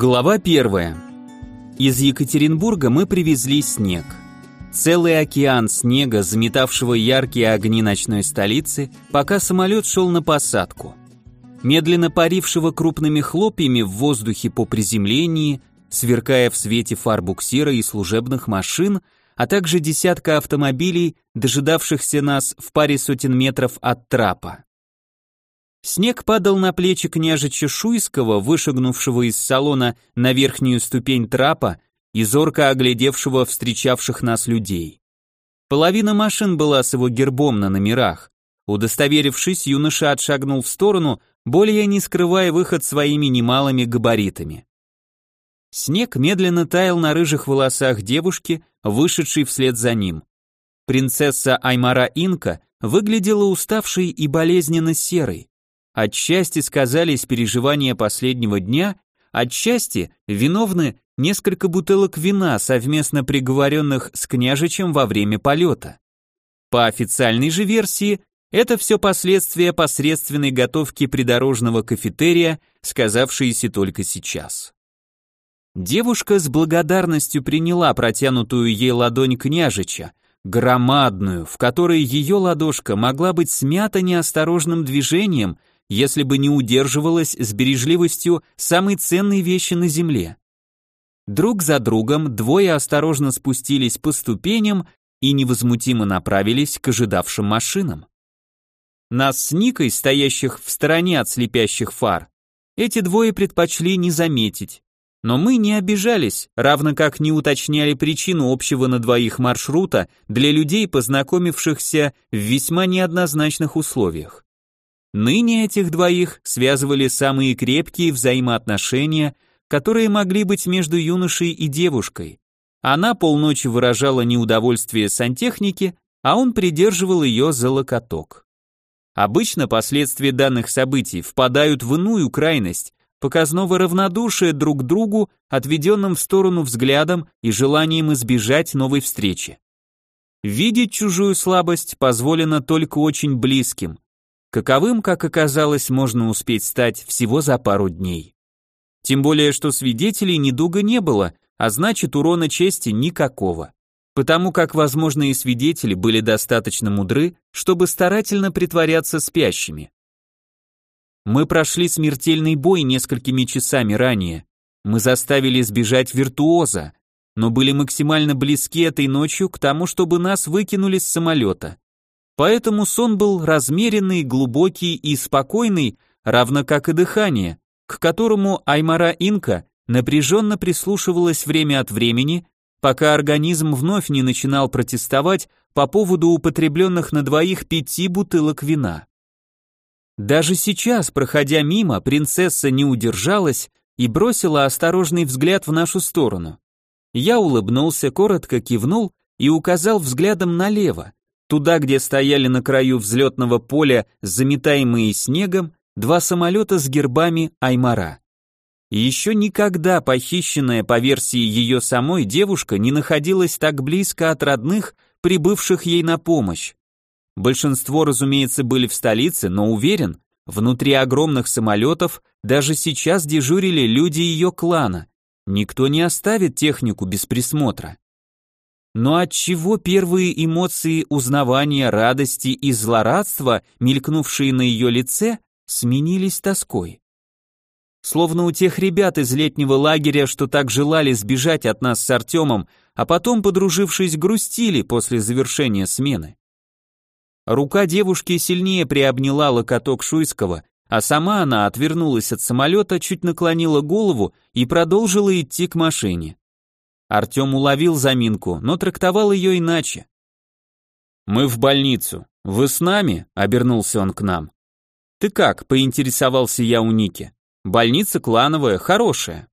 Глава первая. Из Екатеринбурга мы привезли снег. Целый океан снега, заметавшего яркие огни ночной столицы, пока самолет шел на посадку. Медленно парившего крупными хлопьями в воздухе по приземлении, сверкая в свете фар буксира и служебных машин, а также десятка автомобилей, дожидавшихся нас в паре сотен метров от трапа. Снег падал на плечи княжича Шуйского, вышагнувшего из салона на верхнюю ступень трапа и зорко оглядевшего встречавших нас людей. Половина машин была с его гербом на номерах. Удостоверившись, юноша отшагнул в сторону, более не скрывая выход своими немалыми габаритами. Снег медленно таял на рыжих волосах девушки, вышедшей вслед за ним. Принцесса Аймара Инка выглядела уставшей и болезненно серой. Отчасти сказались переживания последнего дня, отчасти виновны несколько бутылок вина, совместно приговоренных с княжичем во время полета. По официальной же версии, это все последствия посредственной готовки придорожного кафетерия, сказавшиеся только сейчас. Девушка с благодарностью приняла протянутую ей ладонь княжича, громадную, в которой ее ладошка могла быть смята неосторожным движением если бы не удерживалась с бережливостью самой ценной вещи на земле. Друг за другом двое осторожно спустились по ступеням и невозмутимо направились к ожидавшим машинам. Нас с Никой, стоящих в стороне от слепящих фар, эти двое предпочли не заметить. Но мы не обижались, равно как не уточняли причину общего на двоих маршрута для людей, познакомившихся в весьма неоднозначных условиях. Ныне этих двоих связывали самые крепкие взаимоотношения, которые могли быть между юношей и девушкой. Она полночи выражала неудовольствие сантехники, а он придерживал ее за локоток. Обычно последствия данных событий впадают в иную крайность, показного равнодушия друг к другу, отведенным в сторону взглядом и желанием избежать новой встречи. Видеть чужую слабость позволено только очень близким, каковым, как оказалось, можно успеть стать всего за пару дней. Тем более, что свидетелей недуга не было, а значит урона чести никакого. Потому как возможные свидетели были достаточно мудры, чтобы старательно притворяться спящими. Мы прошли смертельный бой несколькими часами ранее. Мы заставили сбежать виртуоза, но были максимально близки этой ночью к тому, чтобы нас выкинули с самолета. Поэтому сон был размеренный, глубокий и спокойный, равно как и дыхание, к которому Аймара Инка напряженно прислушивалась время от времени, пока организм вновь не начинал протестовать по поводу употребленных на двоих пяти бутылок вина. Даже сейчас, проходя мимо, принцесса не удержалась и бросила осторожный взгляд в нашу сторону. Я улыбнулся, коротко кивнул и указал взглядом налево, Туда, где стояли на краю взлетного поля, заметаемые снегом, два самолета с гербами Аймара. Еще никогда похищенная по версии ее самой девушка не находилась так близко от родных, прибывших ей на помощь. Большинство, разумеется, были в столице, но уверен, внутри огромных самолетов даже сейчас дежурили люди ее клана. Никто не оставит технику без присмотра. Но отчего первые эмоции узнавания, радости и злорадства, мелькнувшие на ее лице, сменились тоской? Словно у тех ребят из летнего лагеря, что так желали сбежать от нас с Артемом, а потом, подружившись, грустили после завершения смены. Рука девушки сильнее приобняла локоток Шуйского, а сама она отвернулась от самолета, чуть наклонила голову и продолжила идти к машине. Артем уловил заминку, но трактовал ее иначе. «Мы в больницу. Вы с нами?» — обернулся он к нам. «Ты как?» — поинтересовался я у Ники. «Больница клановая, хорошая».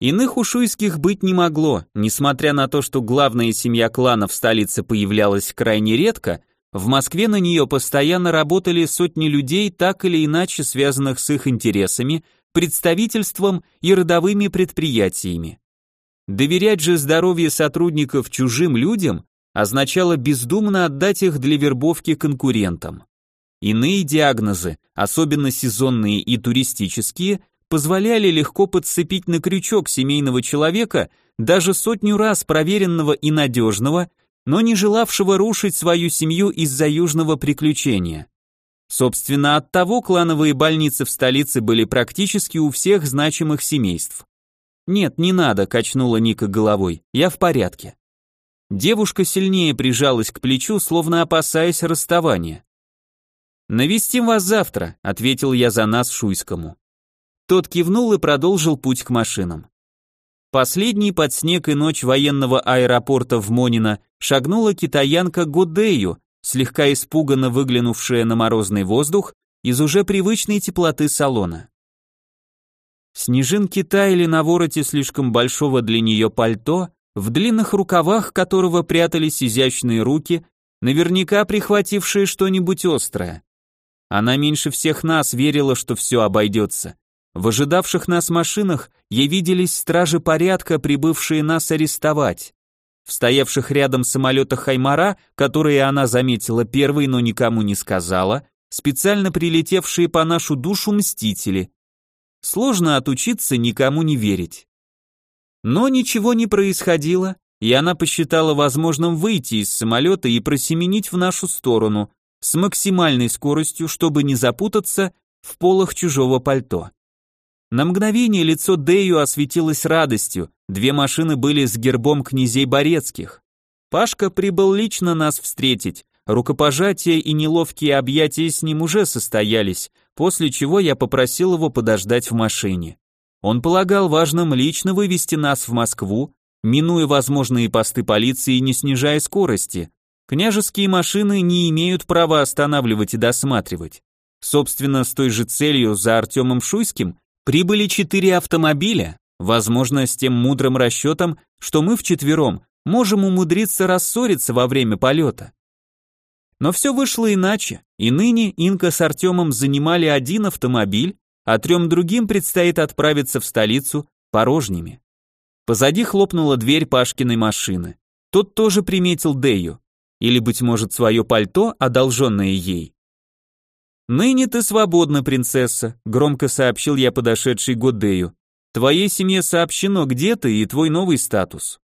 Иных ушуйских быть не могло, несмотря на то, что главная семья клана в столице появлялась крайне редко, в Москве на нее постоянно работали сотни людей, так или иначе связанных с их интересами, представительством и родовыми предприятиями. Доверять же здоровье сотрудников чужим людям означало бездумно отдать их для вербовки конкурентам. Иные диагнозы, особенно сезонные и туристические, позволяли легко подцепить на крючок семейного человека, даже сотню раз проверенного и надежного, но не желавшего рушить свою семью из-за южного приключения. Собственно, от того клановые больницы в столице были практически у всех значимых семейств. «Нет, не надо», — качнула Ника головой, — «я в порядке». Девушка сильнее прижалась к плечу, словно опасаясь расставания. «Навестим вас завтра», — ответил я за нас Шуйскому. Тот кивнул и продолжил путь к машинам. Последний под снег и ночь военного аэропорта в Монино шагнула китаянка Годею, слегка испуганно выглянувшая на морозный воздух из уже привычной теплоты салона. Снежинки таяли на вороте слишком большого для нее пальто, в длинных рукавах которого прятались изящные руки, наверняка прихватившие что-нибудь острое. Она меньше всех нас верила, что все обойдется. В ожидавших нас машинах ей виделись стражи порядка, прибывшие нас арестовать. В стоявших рядом самолетах Хаймара, которые она заметила первой, но никому не сказала, специально прилетевшие по нашу душу мстители. Сложно отучиться никому не верить. Но ничего не происходило, и она посчитала возможным выйти из самолета и просеменить в нашу сторону с максимальной скоростью, чтобы не запутаться в полах чужого пальто. На мгновение лицо Дэю осветилось радостью, две машины были с гербом князей Борецких. Пашка прибыл лично нас встретить, рукопожатие и неловкие объятия с ним уже состоялись, после чего я попросил его подождать в машине. Он полагал важным лично вывести нас в Москву, минуя возможные посты полиции и не снижая скорости. Княжеские машины не имеют права останавливать и досматривать. Собственно, с той же целью за Артемом Шуйским Прибыли четыре автомобиля, возможно, с тем мудрым расчетом, что мы вчетвером можем умудриться рассориться во время полета. Но все вышло иначе, и ныне Инка с Артемом занимали один автомобиль, а трем другим предстоит отправиться в столицу порожними. Позади хлопнула дверь Пашкиной машины. Тот тоже приметил Дею, или, быть может, свое пальто, одолженное ей. «Ныне ты свободна, принцесса», — громко сообщил я подошедшей Годею. «Твоей семье сообщено, где ты и твой новый статус».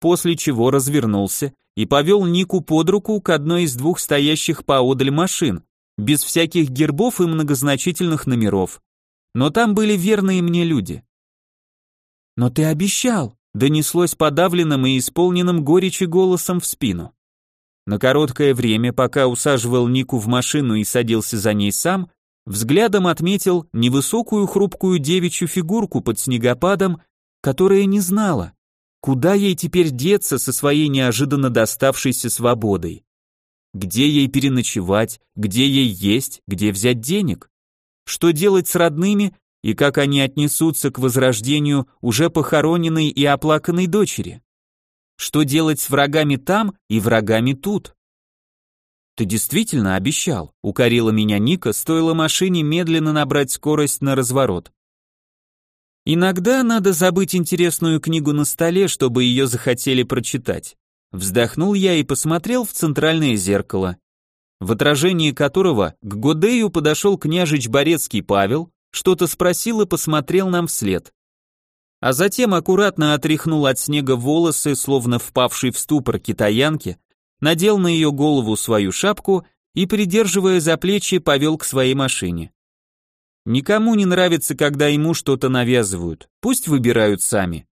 После чего развернулся и повел Нику под руку к одной из двух стоящих поодаль машин, без всяких гербов и многозначительных номеров. Но там были верные мне люди. «Но ты обещал», — донеслось подавленным и исполненным горечи голосом в спину. На короткое время, пока усаживал Нику в машину и садился за ней сам, взглядом отметил невысокую хрупкую девичью фигурку под снегопадом, которая не знала, куда ей теперь деться со своей неожиданно доставшейся свободой. Где ей переночевать, где ей есть, где взять денег? Что делать с родными и как они отнесутся к возрождению уже похороненной и оплаканной дочери? Что делать с врагами там и врагами тут? Ты действительно обещал, укорила меня Ника, стоило машине медленно набрать скорость на разворот. Иногда надо забыть интересную книгу на столе, чтобы ее захотели прочитать. Вздохнул я и посмотрел в центральное зеркало, в отражении которого к Годею подошел княжич Борецкий Павел, что-то спросил и посмотрел нам вслед а затем аккуратно отряхнул от снега волосы, словно впавший в ступор китаянки, надел на ее голову свою шапку и, придерживая за плечи, повел к своей машине. Никому не нравится, когда ему что-то навязывают, пусть выбирают сами.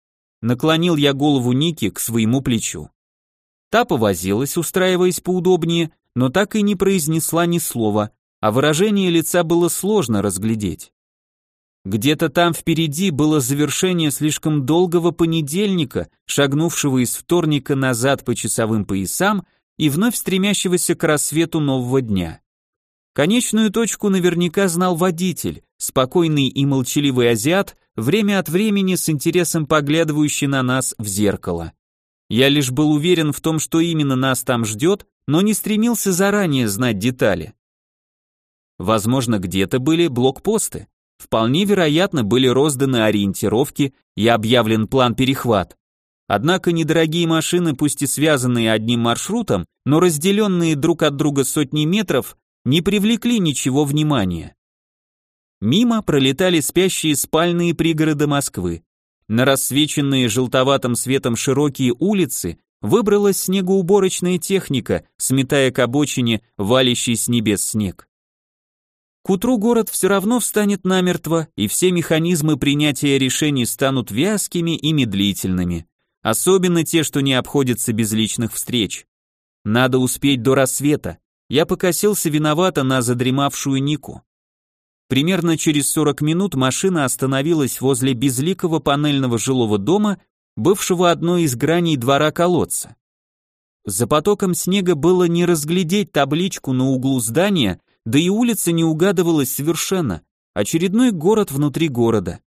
Наклонил я голову Ники к своему плечу. Та повозилась, устраиваясь поудобнее, но так и не произнесла ни слова, а выражение лица было сложно разглядеть. Где-то там впереди было завершение слишком долгого понедельника, шагнувшего из вторника назад по часовым поясам и вновь стремящегося к рассвету нового дня. Конечную точку наверняка знал водитель, спокойный и молчаливый азиат, время от времени с интересом поглядывающий на нас в зеркало. Я лишь был уверен в том, что именно нас там ждет, но не стремился заранее знать детали. Возможно, где-то были блокпосты. Вполне вероятно, были розданы ориентировки и объявлен план перехват. Однако недорогие машины, пусть и связанные одним маршрутом, но разделенные друг от друга сотни метров, не привлекли ничего внимания. Мимо пролетали спящие спальные пригороды Москвы. На рассвеченные желтоватым светом широкие улицы выбралась снегоуборочная техника, сметая к обочине валящий с небес снег. К утру город все равно встанет намертво, и все механизмы принятия решений станут вязкими и медлительными, особенно те, что не обходятся без личных встреч. Надо успеть до рассвета. Я покосился виновато на задремавшую Нику. Примерно через 40 минут машина остановилась возле безликого панельного жилого дома, бывшего одной из граней двора колодца. За потоком снега было не разглядеть табличку на углу здания, да и улица не угадывалась совершенно. Очередной город внутри города.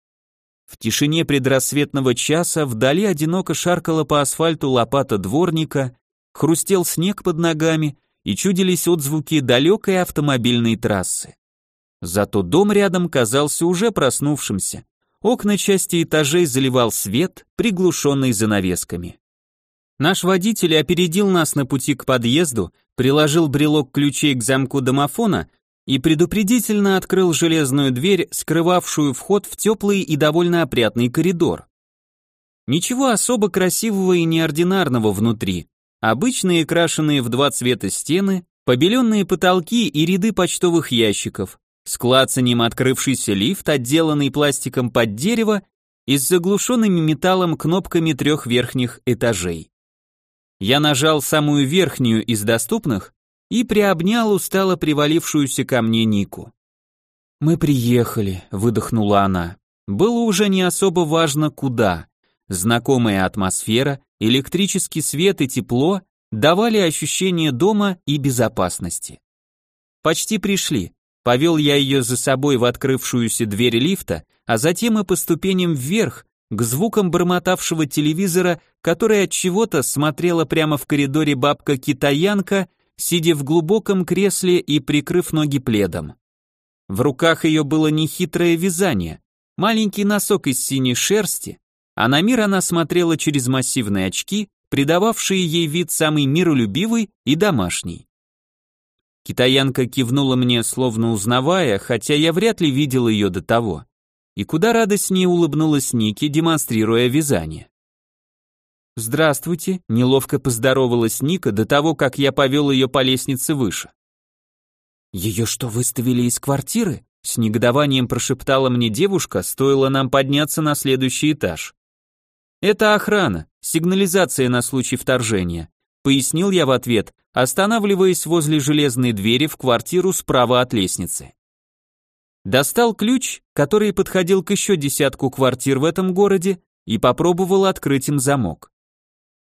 В тишине предрассветного часа вдали одиноко шаркала по асфальту лопата дворника, хрустел снег под ногами и чудились отзвуки далекой автомобильной трассы. Зато дом рядом казался уже проснувшимся. Окна части этажей заливал свет, приглушенный занавесками. Наш водитель опередил нас на пути к подъезду, приложил брелок ключей к замку домофона и предупредительно открыл железную дверь, скрывавшую вход в теплый и довольно опрятный коридор. Ничего особо красивого и неординарного внутри. Обычные крашеные в два цвета стены, побеленные потолки и ряды почтовых ящиков, с клацанием открывшийся лифт, отделанный пластиком под дерево и с заглушенными металлом кнопками трех верхних этажей. Я нажал самую верхнюю из доступных и приобнял устало привалившуюся ко мне Нику. «Мы приехали», — выдохнула она. Было уже не особо важно куда. Знакомая атмосфера, электрический свет и тепло давали ощущение дома и безопасности. Почти пришли. Повел я ее за собой в открывшуюся дверь лифта, а затем и по ступеням вверх, к звукам бормотавшего телевизора, который от чего-то смотрела прямо в коридоре бабка-китаянка, сидя в глубоком кресле и прикрыв ноги пледом. В руках ее было нехитрое вязание, маленький носок из синей шерсти, а на мир она смотрела через массивные очки, придававшие ей вид самый миролюбивый и домашний. Китаянка кивнула мне, словно узнавая, хотя я вряд ли видел ее до того. И куда радостнее улыбнулась Ники, демонстрируя вязание. «Здравствуйте», — неловко поздоровалась Ника до того, как я повел ее по лестнице выше. «Ее что, выставили из квартиры?» — с негодованием прошептала мне девушка, стоило нам подняться на следующий этаж. «Это охрана, сигнализация на случай вторжения пояснил я в ответ, останавливаясь возле железной двери в квартиру справа от лестницы. Достал ключ, который подходил к еще десятку квартир в этом городе, и попробовал открыть им замок.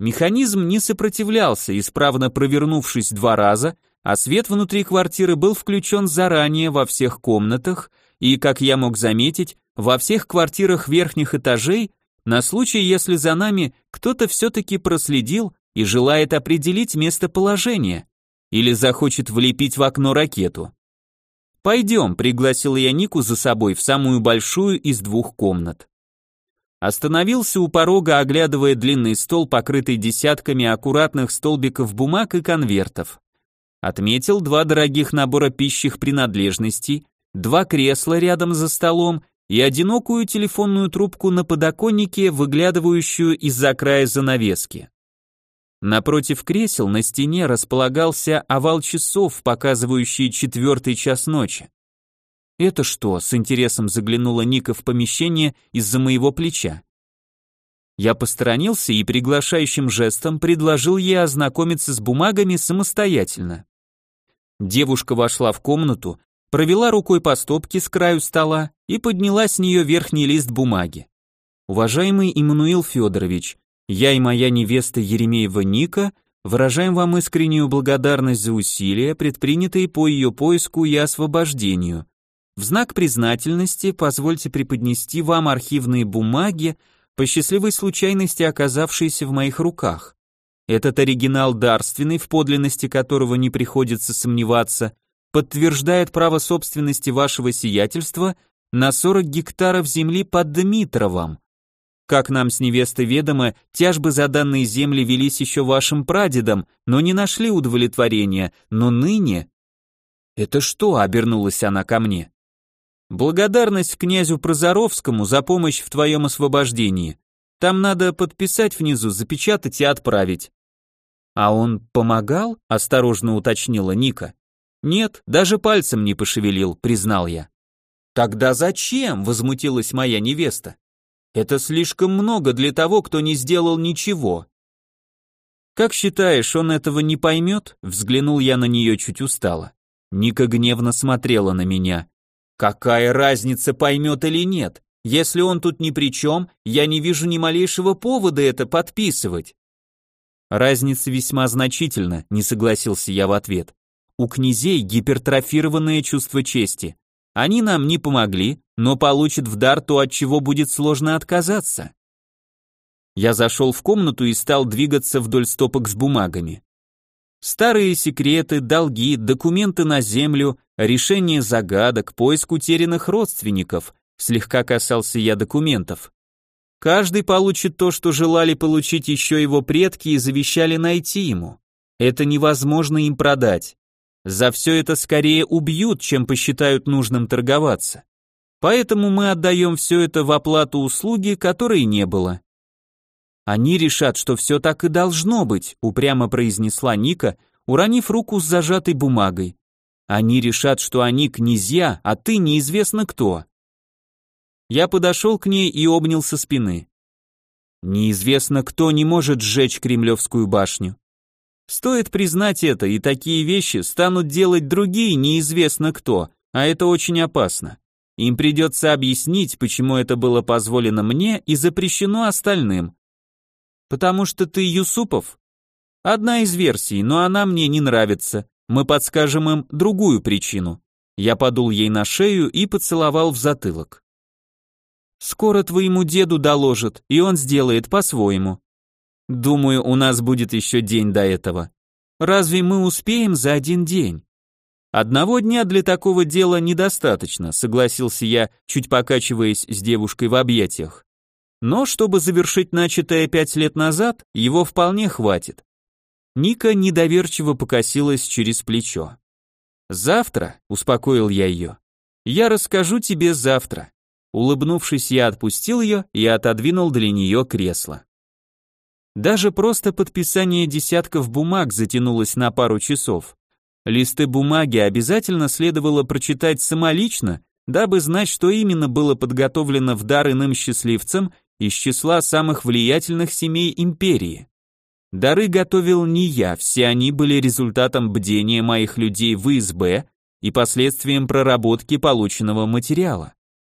Механизм не сопротивлялся, исправно провернувшись два раза, а свет внутри квартиры был включен заранее во всех комнатах и, как я мог заметить, во всех квартирах верхних этажей на случай, если за нами кто-то все-таки проследил и желает определить местоположение или захочет влепить в окно ракету. «Пойдем», — пригласил я Нику за собой в самую большую из двух комнат. Остановился у порога, оглядывая длинный стол, покрытый десятками аккуратных столбиков бумаг и конвертов. Отметил два дорогих набора пищих принадлежностей, два кресла рядом за столом и одинокую телефонную трубку на подоконнике, выглядывающую из-за края занавески. Напротив кресел на стене располагался овал часов, показывающий четвертый час ночи. «Это что?» — с интересом заглянула Ника в помещение из-за моего плеча. Я посторонился и приглашающим жестом предложил ей ознакомиться с бумагами самостоятельно. Девушка вошла в комнату, провела рукой по стопке с краю стола и подняла с нее верхний лист бумаги. «Уважаемый Иммануил Федорович, я и моя невеста Еремеева Ника выражаем вам искреннюю благодарность за усилия, предпринятые по ее поиску и освобождению. В знак признательности позвольте преподнести вам архивные бумаги, по счастливой случайности оказавшиеся в моих руках. Этот оригинал дарственный, в подлинности которого не приходится сомневаться, подтверждает право собственности вашего сиятельства на 40 гектаров земли под Дмитровом, как нам с невестой ведомо, тяжбы за данные земли велись еще вашим прадедом, но не нашли удовлетворения, но ныне... Это что, обернулась она ко мне? Благодарность князю Прозоровскому за помощь в твоем освобождении. Там надо подписать внизу, запечатать и отправить. А он помогал? Осторожно уточнила Ника. Нет, даже пальцем не пошевелил, признал я. Тогда зачем? возмутилась моя невеста. Это слишком много для того, кто не сделал ничего. Как считаешь, он этого не поймет? Взглянул я на нее чуть устало. Ника гневно смотрела на меня. Какая разница, поймет или нет? Если он тут ни при чем, я не вижу ни малейшего повода это подписывать. Разница весьма значительна, не согласился я в ответ. У князей гипертрофированное чувство чести. Они нам не помогли, но получат в дар то, от чего будет сложно отказаться. Я зашел в комнату и стал двигаться вдоль стопок с бумагами. Старые секреты, долги, документы на землю, решение загадок, поиск утерянных родственников. Слегка касался я документов. Каждый получит то, что желали получить еще его предки и завещали найти ему. Это невозможно им продать. За все это скорее убьют, чем посчитают нужным торговаться. Поэтому мы отдаем все это в оплату услуги, которой не было. Они решат, что все так и должно быть, упрямо произнесла Ника, уронив руку с зажатой бумагой. Они решат, что они князья, а ты неизвестно кто. Я подошел к ней и обнял со спины. Неизвестно кто не может сжечь Кремлевскую башню. Стоит признать это, и такие вещи станут делать другие неизвестно кто, а это очень опасно. Им придется объяснить, почему это было позволено мне и запрещено остальным. Потому что ты Юсупов? Одна из версий, но она мне не нравится. Мы подскажем им другую причину. Я подул ей на шею и поцеловал в затылок. Скоро твоему деду доложат, и он сделает по-своему. Думаю, у нас будет еще день до этого. Разве мы успеем за один день? Одного дня для такого дела недостаточно, согласился я, чуть покачиваясь с девушкой в объятиях. Но чтобы завершить начатое пять лет назад, его вполне хватит. Ника недоверчиво покосилась через плечо. «Завтра», — успокоил я ее, — «я расскажу тебе завтра». Улыбнувшись, я отпустил ее и отодвинул для нее кресло. Даже просто подписание десятков бумаг затянулось на пару часов. Листы бумаги обязательно следовало прочитать самолично, дабы знать, что именно было подготовлено в дар иным счастливцам из числа самых влиятельных семей империи. Дары готовил не я, все они были результатом бдения моих людей в ИСБ и последствием проработки полученного материала.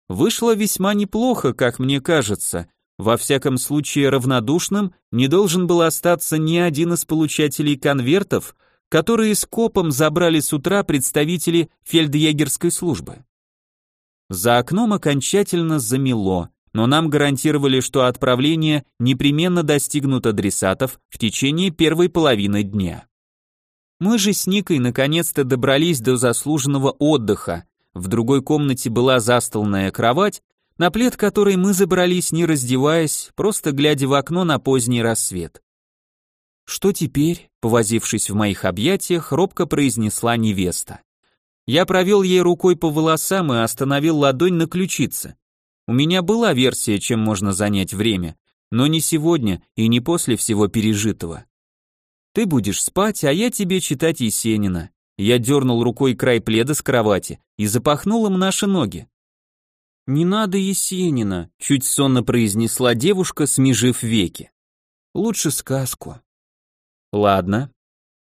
Вышло весьма неплохо, как мне кажется, во всяком случае, равнодушным не должен был остаться ни один из получателей конвертов, которые скопом забрали с утра представители фельдъегерской службы. За окном окончательно замело, но нам гарантировали, что отправление непременно достигнут адресатов в течение первой половины дня. Мы же с Никой наконец-то добрались до заслуженного отдыха. В другой комнате была застолная кровать, на плед который мы забрались, не раздеваясь, просто глядя в окно на поздний рассвет. «Что теперь?» — повозившись в моих объятиях, робко произнесла невеста. Я провел ей рукой по волосам и остановил ладонь на ключице. У меня была версия, чем можно занять время, но не сегодня и не после всего пережитого. Ты будешь спать, а я тебе читать Есенина. Я дернул рукой край пледа с кровати и запахнул им наши ноги. «Не надо Есенина», — чуть сонно произнесла девушка, смежив веки. «Лучше сказку». «Ладно».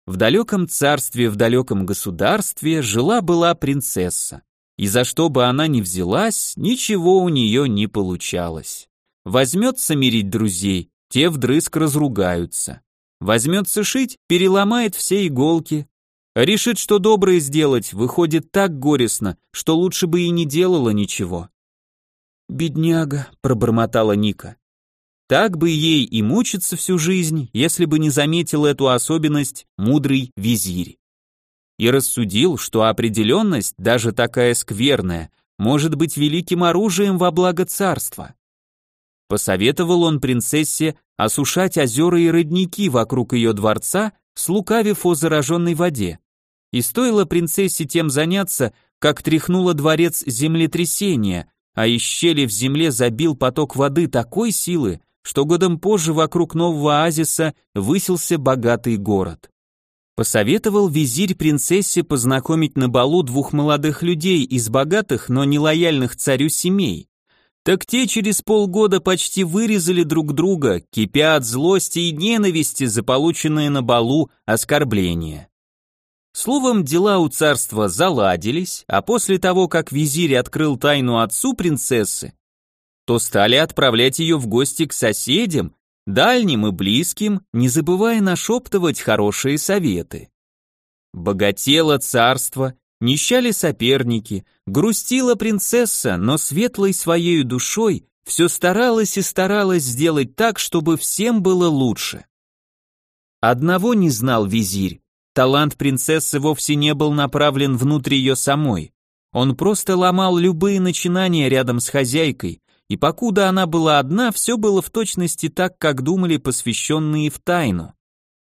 В далеком царстве, в далеком государстве жила-была принцесса. И за что бы она ни взялась, ничего у нее не получалось. Возьмется мирить друзей, те вдрызг разругаются. Возьмется шить, переломает все иголки. Решит, что доброе сделать, выходит так горестно, что лучше бы и не делала ничего. «Бедняга», — пробормотала Ника. Так бы ей и мучиться всю жизнь, если бы не заметил эту особенность мудрый визирь. И рассудил, что определенность, даже такая скверная, может быть великим оружием во благо царства. Посоветовал он принцессе осушать озера и родники вокруг ее дворца, слукавив о зараженной воде. И стоило принцессе тем заняться, как тряхнуло дворец землетрясение, а из щели в земле забил поток воды такой силы, что годом позже вокруг нового оазиса высился богатый город. Посоветовал визирь принцессе познакомить на балу двух молодых людей из богатых, но нелояльных царю семей. Так те через полгода почти вырезали друг друга, кипя от злости и ненависти за полученное на балу оскорбление. Словом, дела у царства заладились, а после того, как визирь открыл тайну отцу принцессы, то стали отправлять ее в гости к соседям, дальним и близким, не забывая нашептывать хорошие советы. Богатело царство, нищали соперники, грустила принцесса, но светлой своей душой все старалась и старалась сделать так, чтобы всем было лучше. Одного не знал визирь, талант принцессы вовсе не был направлен внутрь ее самой. Он просто ломал любые начинания рядом с хозяйкой, и покуда она была одна, все было в точности так, как думали посвященные в тайну.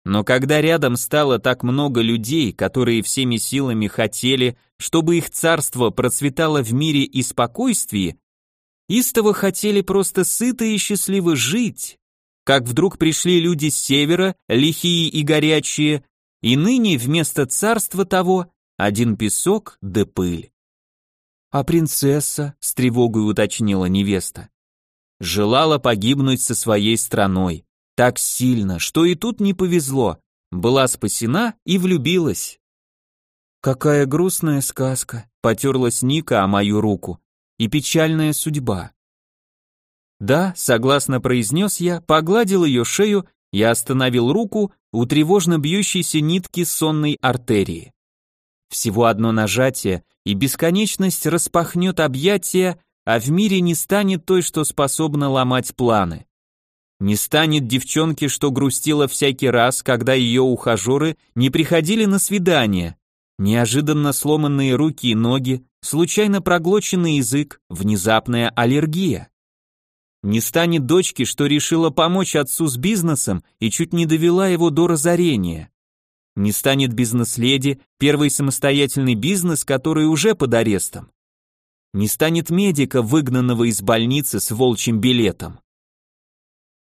Но когда рядом стало так много людей, которые всеми силами хотели, чтобы их царство процветало в мире и спокойствии, истово хотели просто сыто и счастливо жить, как вдруг пришли люди с севера, лихие и горячие, и ныне вместо царства того один песок да пыль. «А принцесса?» — с тревогой уточнила невеста. «Желала погибнуть со своей страной. Так сильно, что и тут не повезло. Была спасена и влюбилась». «Какая грустная сказка», — потерлась Ника о мою руку. «И печальная судьба». «Да», — согласно произнес я, погладил ее шею и остановил руку у тревожно бьющейся нитки сонной артерии. Всего одно нажатие, и бесконечность распахнет объятия, а в мире не станет той, что способна ломать планы. Не станет девчонки, что грустила всякий раз, когда ее ухажеры не приходили на свидание. Неожиданно сломанные руки и ноги, случайно проглоченный язык, внезапная аллергия. Не станет дочки, что решила помочь отцу с бизнесом и чуть не довела его до разорения. Не станет бизнес-леди, первый самостоятельный бизнес, который уже под арестом. Не станет медика, выгнанного из больницы с волчьим билетом.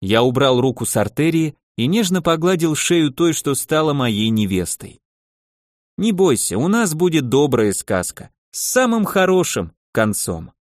Я убрал руку с артерии и нежно погладил шею той, что стала моей невестой. Не бойся, у нас будет добрая сказка, с самым хорошим концом.